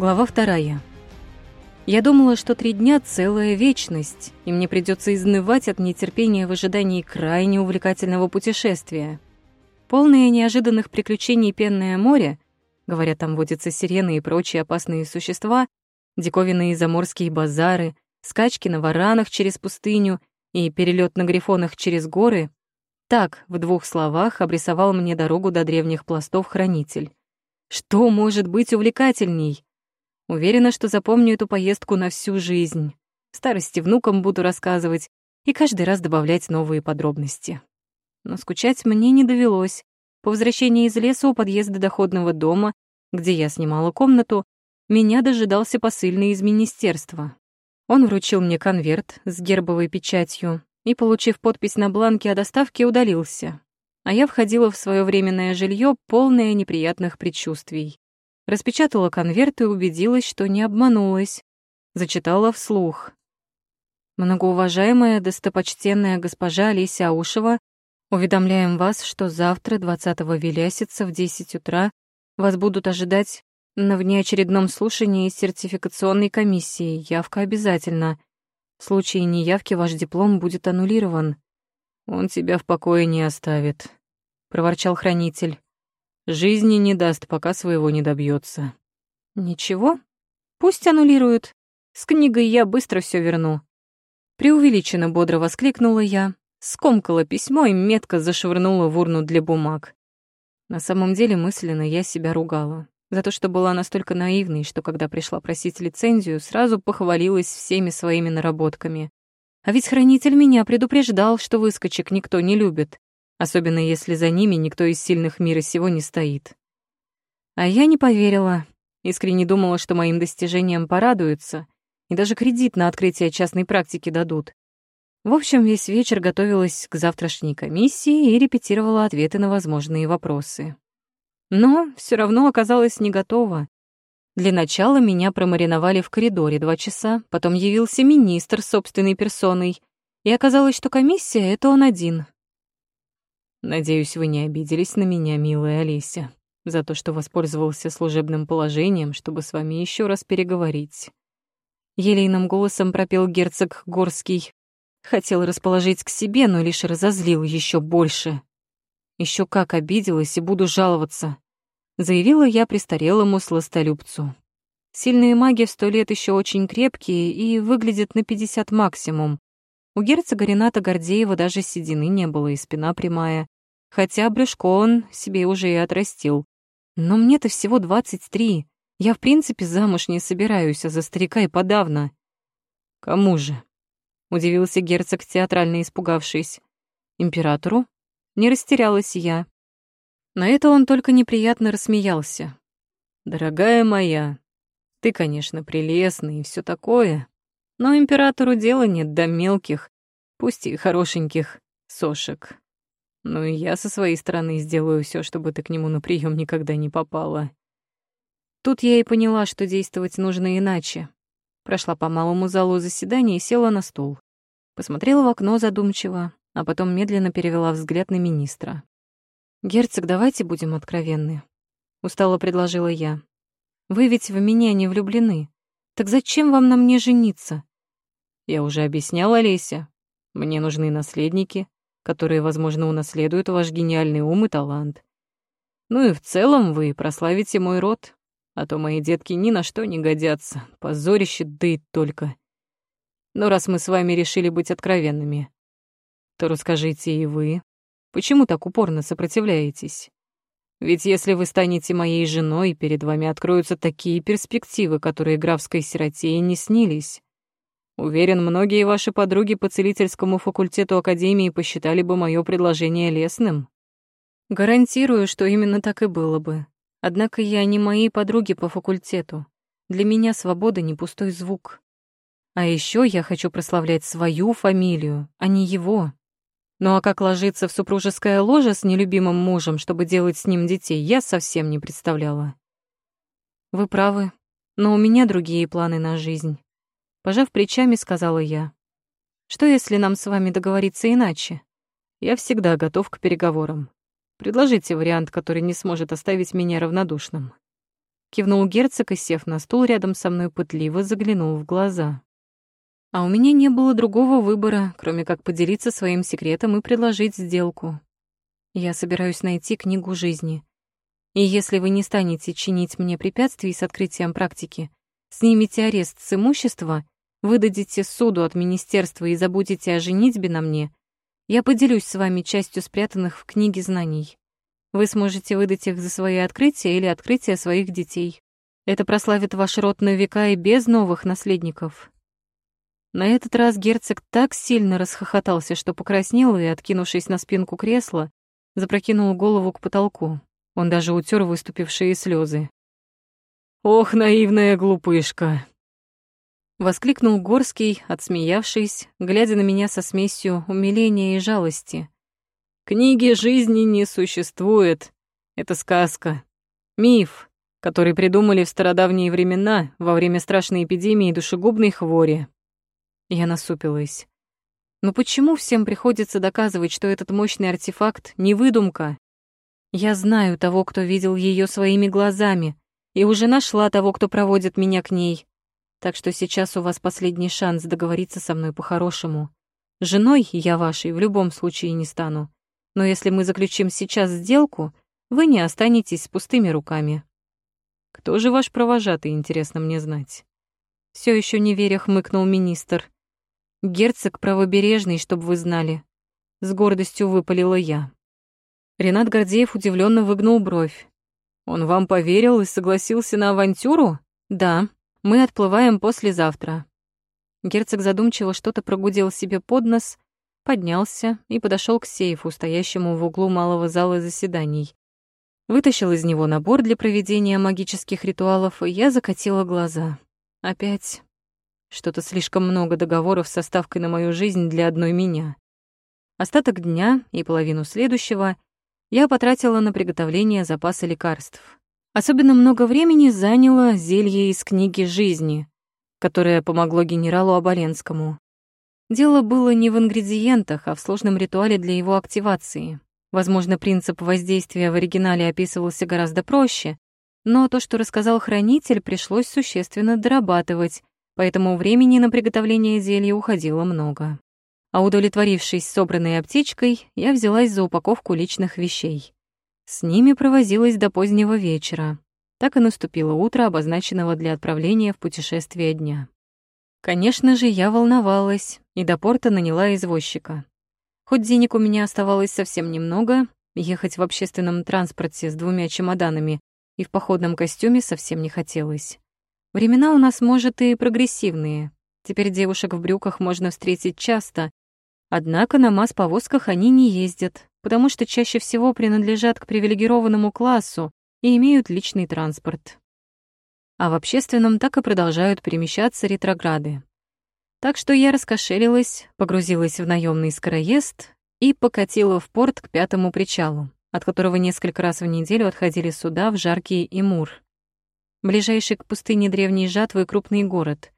Глава вторая. Я думала, что три дня — целая вечность, и мне придется изнывать от нетерпения в ожидании крайне увлекательного путешествия. Полное неожиданных приключений пенное море, говорят, там водятся сирены и прочие опасные существа, диковинные заморские базары, скачки на варанах через пустыню и перелет на грифонах через горы — так, в двух словах, обрисовал мне дорогу до древних пластов хранитель. Что может быть увлекательней? Уверена, что запомню эту поездку на всю жизнь. Старости внукам буду рассказывать и каждый раз добавлять новые подробности. Но скучать мне не довелось. По возвращении из леса у подъезда доходного дома, где я снимала комнату, меня дожидался посыльный из министерства. Он вручил мне конверт с гербовой печатью и, получив подпись на бланке о доставке, удалился. А я входила в свое временное жилье, полное неприятных предчувствий. Распечатала конверт и убедилась, что не обманулась. Зачитала вслух. Многоуважаемая достопочтенная госпожа Олеся Аушева, уведомляем вас, что завтра, 20-го Велясица, в 10 утра, вас будут ожидать на внеочередном слушании сертификационной комиссии. Явка обязательно. В случае неявки ваш диплом будет аннулирован. Он тебя в покое не оставит, проворчал хранитель. Жизни не даст, пока своего не добьется. Ничего, пусть аннулируют. С книгой я быстро все верну. Преувеличенно бодро воскликнула я, скомкала письмо и метко зашвырнула в урну для бумаг. На самом деле мысленно я себя ругала. За то, что была настолько наивной, что когда пришла просить лицензию, сразу похвалилась всеми своими наработками. А ведь хранитель меня предупреждал, что выскочек никто не любит особенно если за ними никто из сильных мира сего не стоит. А я не поверила, искренне думала, что моим достижениям порадуются, и даже кредит на открытие частной практики дадут. В общем, весь вечер готовилась к завтрашней комиссии и репетировала ответы на возможные вопросы. Но все равно оказалась не готова. Для начала меня промариновали в коридоре два часа, потом явился министр собственной персоной, и оказалось, что комиссия — это он один, Надеюсь, вы не обиделись на меня, милая Олеся, за то, что воспользовался служебным положением, чтобы с вами еще раз переговорить. Елейным голосом пропел герцог Горский. Хотел расположить к себе, но лишь разозлил еще больше. Еще как обиделась и буду жаловаться, заявила я престарелому сластолюбцу. Сильные маги в сто лет еще очень крепкие и выглядят на пятьдесят максимум. У герцога Рената Гордеева даже седины не было и спина прямая, хотя брюшко он себе уже и отрастил. Но мне-то всего двадцать три. Я, в принципе, замуж не собираюсь, а за старика и подавно. Кому же? Удивился герцог, театрально испугавшись. Императору? Не растерялась я. На это он только неприятно рассмеялся. «Дорогая моя, ты, конечно, прелестный и все такое, но императору дела нет до мелких, пусть и хорошеньких, сошек. Ну и я со своей стороны сделаю все, чтобы ты к нему на прием никогда не попала. Тут я и поняла, что действовать нужно иначе. Прошла по малому залу заседания и села на стул. Посмотрела в окно задумчиво, а потом медленно перевела взгляд на министра. «Герцог, давайте будем откровенны», — устало предложила я. «Вы ведь в меня не влюблены. Так зачем вам на мне жениться? Я уже объясняла Олеся. Мне нужны наследники, которые, возможно, унаследуют ваш гениальный ум и талант. Ну и в целом вы прославите мой род, а то мои детки ни на что не годятся, позорище, да и только. Но раз мы с вами решили быть откровенными, то расскажите и вы, почему так упорно сопротивляетесь? Ведь если вы станете моей женой, перед вами откроются такие перспективы, которые графской сироте и не снились. Уверен, многие ваши подруги по целительскому факультету Академии посчитали бы мое предложение лестным. Гарантирую, что именно так и было бы. Однако я не мои подруги по факультету. Для меня свобода не пустой звук. А еще я хочу прославлять свою фамилию, а не его. Ну а как ложиться в супружеское ложе с нелюбимым мужем, чтобы делать с ним детей, я совсем не представляла. Вы правы, но у меня другие планы на жизнь. Пожав плечами, сказала я. «Что, если нам с вами договориться иначе? Я всегда готов к переговорам. Предложите вариант, который не сможет оставить меня равнодушным». кивнул герцог и, сев на стул рядом со мной, пытливо заглянул в глаза. А у меня не было другого выбора, кроме как поделиться своим секретом и предложить сделку. Я собираюсь найти книгу жизни. И если вы не станете чинить мне препятствий с открытием практики, снимете арест с имущества, выдадите суду от министерства и забудете о женитьбе на мне, я поделюсь с вами частью спрятанных в книге знаний. Вы сможете выдать их за свои открытия или открытия своих детей. Это прославит ваш род на века и без новых наследников. На этот раз герцог так сильно расхохотался, что покраснел и, откинувшись на спинку кресла, запрокинул голову к потолку. Он даже утер выступившие слезы. «Ох, наивная глупышка!» Воскликнул Горский, отсмеявшись, глядя на меня со смесью умиления и жалости. «Книги жизни не существует. Это сказка. Миф, который придумали в стародавние времена во время страшной эпидемии душегубной хвори». Я насупилась. Но почему всем приходится доказывать, что этот мощный артефакт — не выдумка? Я знаю того, кто видел ее своими глазами, и уже нашла того, кто проводит меня к ней. Так что сейчас у вас последний шанс договориться со мной по-хорошему. Женой я вашей в любом случае не стану. Но если мы заключим сейчас сделку, вы не останетесь с пустыми руками. Кто же ваш провожатый, интересно мне знать? Все еще не веря, хмыкнул министр. Герцог правобережный, чтобы вы знали. С гордостью выпалила я. Ренат Гордеев удивленно выгнул бровь. «Он вам поверил и согласился на авантюру?» «Да, мы отплываем послезавтра». Герцог задумчиво что-то прогудел себе под нос, поднялся и подошел к сейфу, стоящему в углу малого зала заседаний. Вытащил из него набор для проведения магических ритуалов, и я закатила глаза. Опять что-то слишком много договоров со ставкой на мою жизнь для одной меня. Остаток дня и половину следующего — я потратила на приготовление запаса лекарств. Особенно много времени заняло зелье из книги жизни, которое помогло генералу Оболенскому. Дело было не в ингредиентах, а в сложном ритуале для его активации. Возможно, принцип воздействия в оригинале описывался гораздо проще, но то, что рассказал хранитель, пришлось существенно дорабатывать, поэтому времени на приготовление зелья уходило много а удовлетворившись собранной аптечкой, я взялась за упаковку личных вещей. С ними провозилась до позднего вечера. Так и наступило утро, обозначенного для отправления в путешествие дня. Конечно же, я волновалась и до порта наняла извозчика. Хоть денег у меня оставалось совсем немного, ехать в общественном транспорте с двумя чемоданами и в походном костюме совсем не хотелось. Времена у нас, может, и прогрессивные. Теперь девушек в брюках можно встретить часто, Однако на масс-повозках они не ездят, потому что чаще всего принадлежат к привилегированному классу и имеют личный транспорт. А в общественном так и продолжают перемещаться ретрограды. Так что я раскошелилась, погрузилась в наемный скороезд и покатила в порт к пятому причалу, от которого несколько раз в неделю отходили суда в Жаркий и Мур. Ближайший к пустыне древней жатвы крупный город.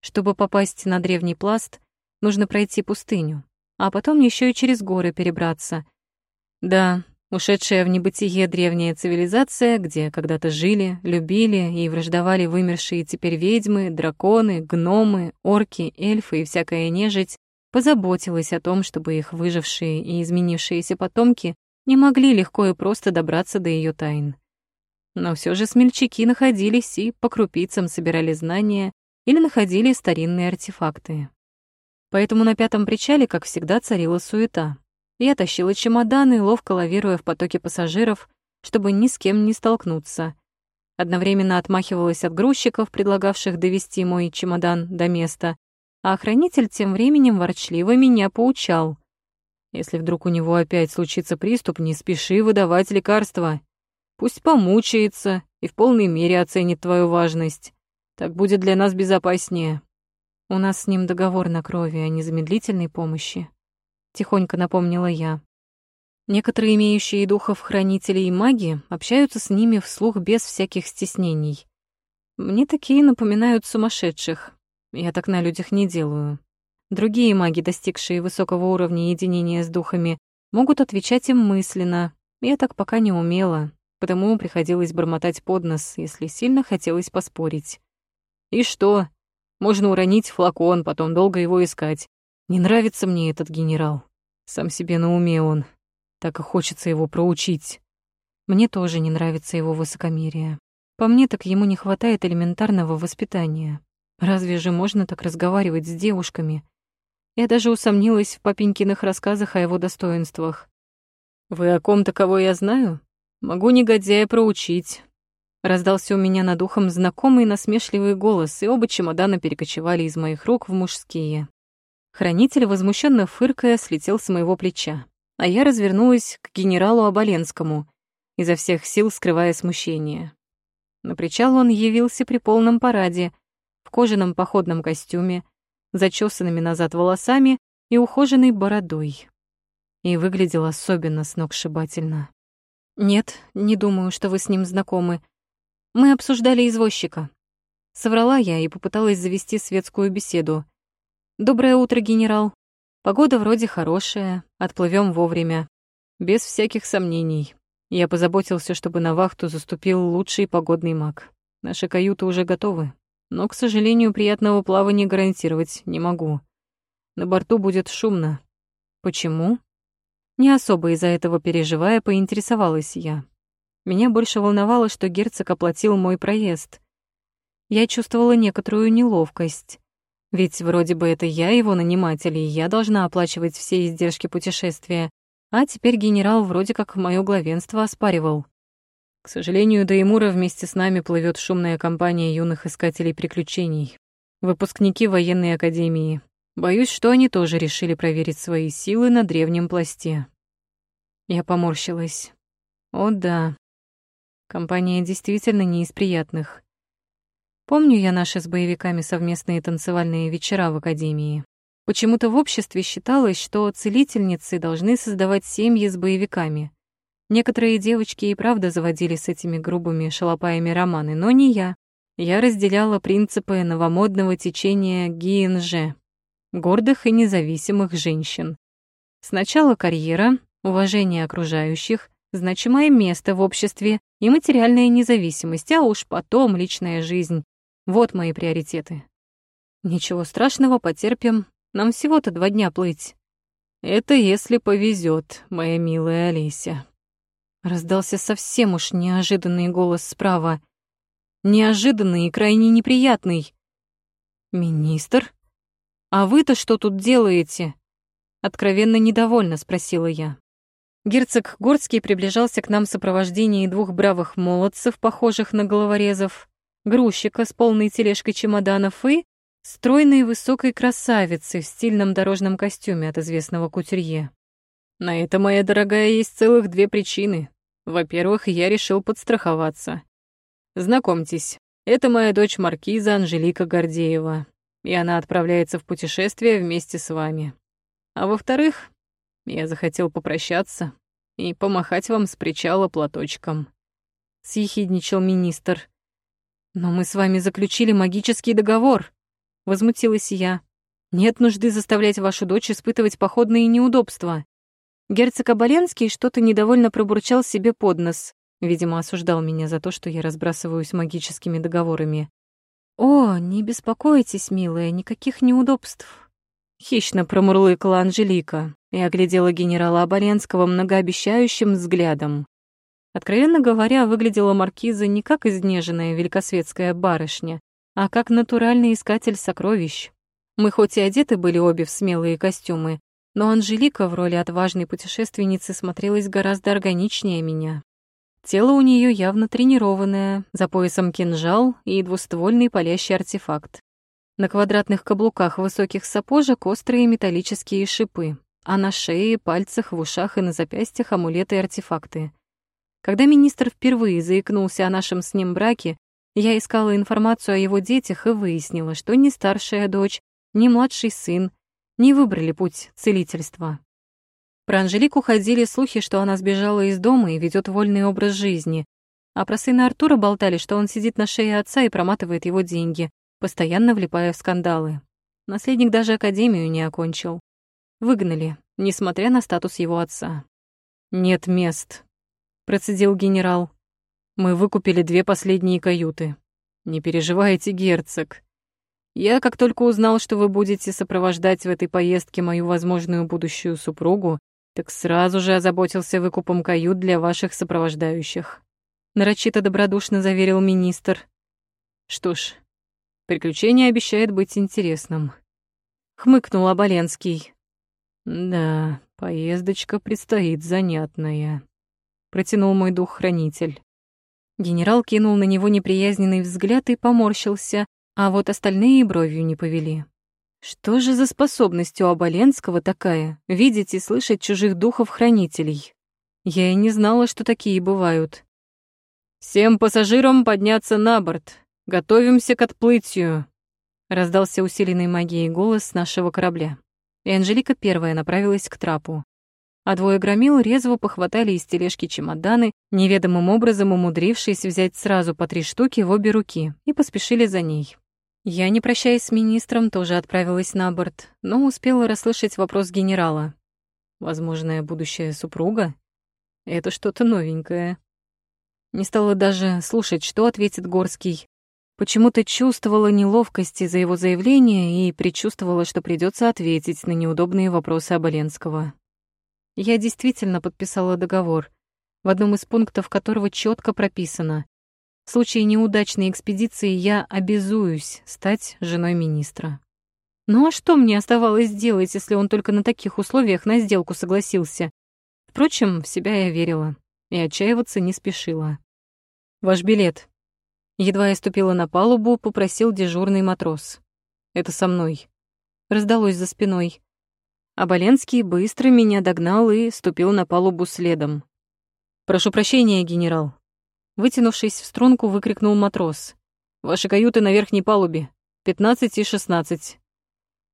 Чтобы попасть на древний пласт, нужно пройти пустыню, а потом еще и через горы перебраться. Да, ушедшая в небытие древняя цивилизация, где когда-то жили, любили и враждовали вымершие теперь ведьмы, драконы, гномы, орки, эльфы и всякая нежить, позаботилась о том, чтобы их выжившие и изменившиеся потомки не могли легко и просто добраться до ее тайн. Но все же смельчаки находились и по крупицам собирали знания или находили старинные артефакты. Поэтому на пятом причале, как всегда, царила суета. Я тащила чемоданы, ловко лавируя в потоке пассажиров, чтобы ни с кем не столкнуться. Одновременно отмахивалась от грузчиков, предлагавших довести мой чемодан до места, а охранитель тем временем ворчливо меня поучал. Если вдруг у него опять случится приступ, не спеши выдавать лекарства. Пусть помучается и в полной мере оценит твою важность. Так будет для нас безопаснее. У нас с ним договор на крови о незамедлительной помощи. Тихонько напомнила я. Некоторые имеющие духов хранителей и маги общаются с ними вслух без всяких стеснений. Мне такие напоминают сумасшедших. Я так на людях не делаю. Другие маги, достигшие высокого уровня единения с духами, могут отвечать им мысленно. Я так пока не умела. потому приходилось бормотать под нос, если сильно хотелось поспорить. И что? Можно уронить флакон, потом долго его искать. Не нравится мне этот генерал. Сам себе на уме он. Так и хочется его проучить. Мне тоже не нравится его высокомерие. По мне, так ему не хватает элементарного воспитания. Разве же можно так разговаривать с девушками? Я даже усомнилась в папенькиных рассказах о его достоинствах. «Вы о ком-то, кого я знаю? Могу негодяя проучить». Раздался у меня над ухом знакомый насмешливый голос, и оба чемодана перекочевали из моих рук в мужские. Хранитель, возмущенно фыркая, слетел с моего плеча, а я развернулась к генералу Оболенскому, изо всех сил скрывая смущение. На причал он явился при полном параде, в кожаном походном костюме, зачесанными назад волосами и ухоженной бородой. И выглядел особенно сногсшибательно. «Нет, не думаю, что вы с ним знакомы. Мы обсуждали извозчика». Соврала я и попыталась завести светскую беседу. «Доброе утро, генерал. Погода вроде хорошая, отплывем вовремя. Без всяких сомнений. Я позаботился, чтобы на вахту заступил лучший погодный маг. Наши каюты уже готовы, но, к сожалению, приятного плавания гарантировать не могу. На борту будет шумно. Почему? Не особо из-за этого переживая, поинтересовалась я. Меня больше волновало, что герцог оплатил мой проезд. Я чувствовала некоторую неловкость. Ведь вроде бы это я его наниматель, и я должна оплачивать все издержки путешествия. А теперь генерал вроде как моё главенство оспаривал. К сожалению, до Эмура вместе с нами плывет шумная компания юных искателей приключений. Выпускники военной академии. Боюсь, что они тоже решили проверить свои силы на древнем пласте. Я поморщилась. О да, компания действительно не из приятных. Помню я наши с боевиками совместные танцевальные вечера в академии. Почему-то в обществе считалось, что целительницы должны создавать семьи с боевиками. Некоторые девочки и правда заводили с этими грубыми шалопаями романы, но не я. Я разделяла принципы новомодного течения ГИНЖ — гордых и независимых женщин. Сначала карьера, уважение окружающих, значимое место в обществе и материальная независимость, а уж потом личная жизнь. Вот мои приоритеты. Ничего страшного, потерпим, нам всего-то два дня плыть. Это если повезет, моя милая Олеся. Раздался совсем уж неожиданный голос справа. Неожиданный и крайне неприятный. «Министр? А вы-то что тут делаете?» Откровенно недовольно спросила я. Герцог Горский приближался к нам в сопровождении двух бравых молодцев, похожих на головорезов, грузчика с полной тележкой чемоданов и стройной высокой красавицы в стильном дорожном костюме от известного кутюрье. На это, моя дорогая, есть целых две причины. Во-первых, я решил подстраховаться. Знакомьтесь, это моя дочь Маркиза Анжелика Гордеева, и она отправляется в путешествие вместе с вами. А во-вторых, я захотел попрощаться и помахать вам с причала платочком. Съехидничал министр. Но мы с вами заключили магический договор. Возмутилась я. Нет нужды заставлять вашу дочь испытывать походные неудобства. Герцог Оболенский что-то недовольно пробурчал себе под нос. Видимо, осуждал меня за то, что я разбрасываюсь магическими договорами. «О, не беспокойтесь, милая, никаких неудобств». Хищно промурлыкала Анжелика и оглядела генерала Оболенского многообещающим взглядом. Откровенно говоря, выглядела маркиза не как изнеженная великосветская барышня, а как натуральный искатель сокровищ. Мы хоть и одеты были обе в смелые костюмы, но Анжелика в роли отважной путешественницы смотрелась гораздо органичнее меня. Тело у нее явно тренированное, за поясом кинжал и двуствольный палящий артефакт. На квадратных каблуках высоких сапожек острые металлические шипы, а на шее, пальцах, в ушах и на запястьях амулеты и артефакты. Когда министр впервые заикнулся о нашем с ним браке, я искала информацию о его детях и выяснила, что ни старшая дочь, ни младший сын не выбрали путь целительства. Про Анжелику ходили слухи, что она сбежала из дома и ведет вольный образ жизни, а про сына Артура болтали, что он сидит на шее отца и проматывает его деньги, постоянно влипая в скандалы. Наследник даже академию не окончил. Выгнали, несмотря на статус его отца. «Нет мест», — процедил генерал. Мы выкупили две последние каюты. Не переживайте, герцог. Я, как только узнал, что вы будете сопровождать в этой поездке мою возможную будущую супругу, так сразу же озаботился выкупом кают для ваших сопровождающих. Нарочито добродушно заверил министр. Что ж, приключение обещает быть интересным. Хмыкнул Оболенский. Да, поездочка предстоит занятная. Протянул мой дух-хранитель. Генерал кинул на него неприязненный взгляд и поморщился, а вот остальные бровью не повели. Что же за способность у Оболенского такая — видеть и слышать чужих духов-хранителей? Я и не знала, что такие бывают. «Всем пассажирам подняться на борт. Готовимся к отплытию», — раздался усиленный магией голос нашего корабля. И Анжелика первая направилась к трапу. А двое громил резво похватали из тележки чемоданы, неведомым образом умудрившись взять сразу по три штуки в обе руки, и поспешили за ней. Я, не прощаясь с министром, тоже отправилась на борт, но успела расслышать вопрос генерала. Возможная будущая супруга? Это что-то новенькое. Не стала даже слушать, что ответит Горский. Почему-то чувствовала неловкость из-за его заявления и предчувствовала, что придется ответить на неудобные вопросы Оболенского. Я действительно подписала договор, в одном из пунктов которого четко прописано в случае неудачной экспедиции я обязуюсь стать женой министра. Ну а что мне оставалось делать, если он только на таких условиях на сделку согласился? Впрочем, в себя я верила и отчаиваться не спешила. «Ваш билет». Едва я ступила на палубу, попросил дежурный матрос. «Это со мной». Раздалось за спиной. Аболенский быстро меня догнал и ступил на палубу следом. «Прошу прощения, генерал. Вытянувшись в струнку, выкрикнул матрос. «Ваши каюты на верхней палубе. Пятнадцать и шестнадцать.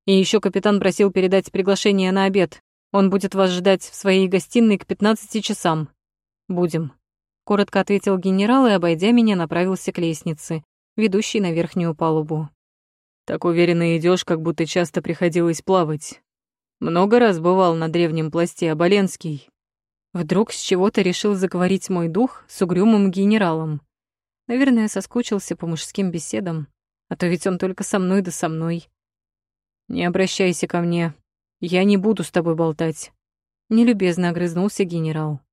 И еще капитан просил передать приглашение на обед. Он будет вас ждать в своей гостиной к пятнадцати часам. Будем». Коротко ответил генерал и, обойдя меня, направился к лестнице, ведущей на верхнюю палубу. «Так уверенно идешь, как будто часто приходилось плавать. Много раз бывал на древнем пласте Оболенский. Вдруг с чего-то решил заговорить мой дух с угрюмым генералом. Наверное, соскучился по мужским беседам, а то ведь он только со мной да со мной. «Не обращайся ко мне, я не буду с тобой болтать», — нелюбезно огрызнулся генерал.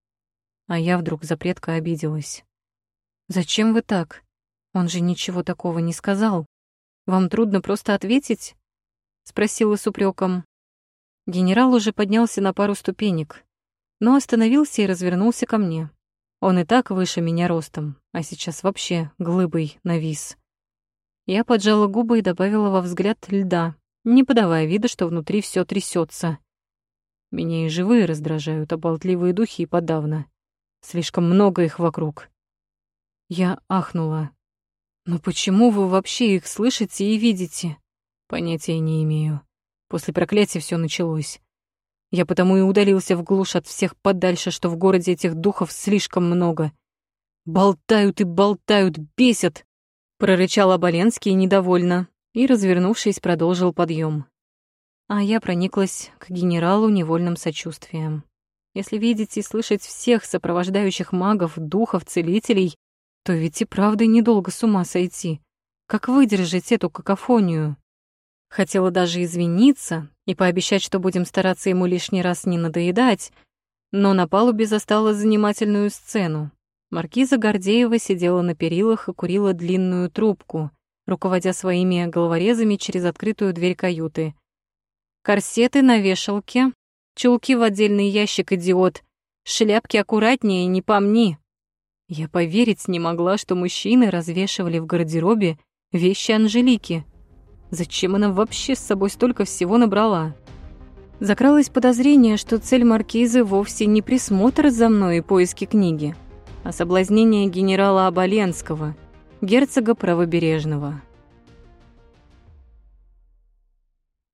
А я вдруг за предка обиделась. «Зачем вы так? Он же ничего такого не сказал. Вам трудно просто ответить?» — спросила с упреком. Генерал уже поднялся на пару ступенек, но остановился и развернулся ко мне. Он и так выше меня ростом, а сейчас вообще глыбой навис. Я поджала губы и добавила во взгляд льда, не подавая вида, что внутри все трясется. Меня и живые раздражают, а болтливые духи и подавно. Слишком много их вокруг. Я ахнула. «Но почему вы вообще их слышите и видите?» Понятия не имею. После проклятия все началось. Я потому и удалился в глушь от всех подальше, что в городе этих духов слишком много. «Болтают и болтают, бесят!» — прорычал Оболенский недовольно и, развернувшись, продолжил подъем. А я прониклась к генералу невольным сочувствием. Если видеть и слышать всех сопровождающих магов, духов, целителей, то ведь и правда недолго с ума сойти. Как выдержать эту какофонию? Хотела даже извиниться и пообещать, что будем стараться ему лишний раз не надоедать, но на палубе застала занимательную сцену. Маркиза Гордеева сидела на перилах и курила длинную трубку, руководя своими головорезами через открытую дверь каюты. Корсеты на вешалке, чулки в отдельный ящик, идиот, шляпки аккуратнее, не помни. Я поверить не могла, что мужчины развешивали в гардеробе вещи Анжелики — Зачем она вообще с собой столько всего набрала? Закралось подозрение, что цель маркизы вовсе не присмотр за мной и поиски книги, а соблазнение генерала Оболенского, герцога правобережного.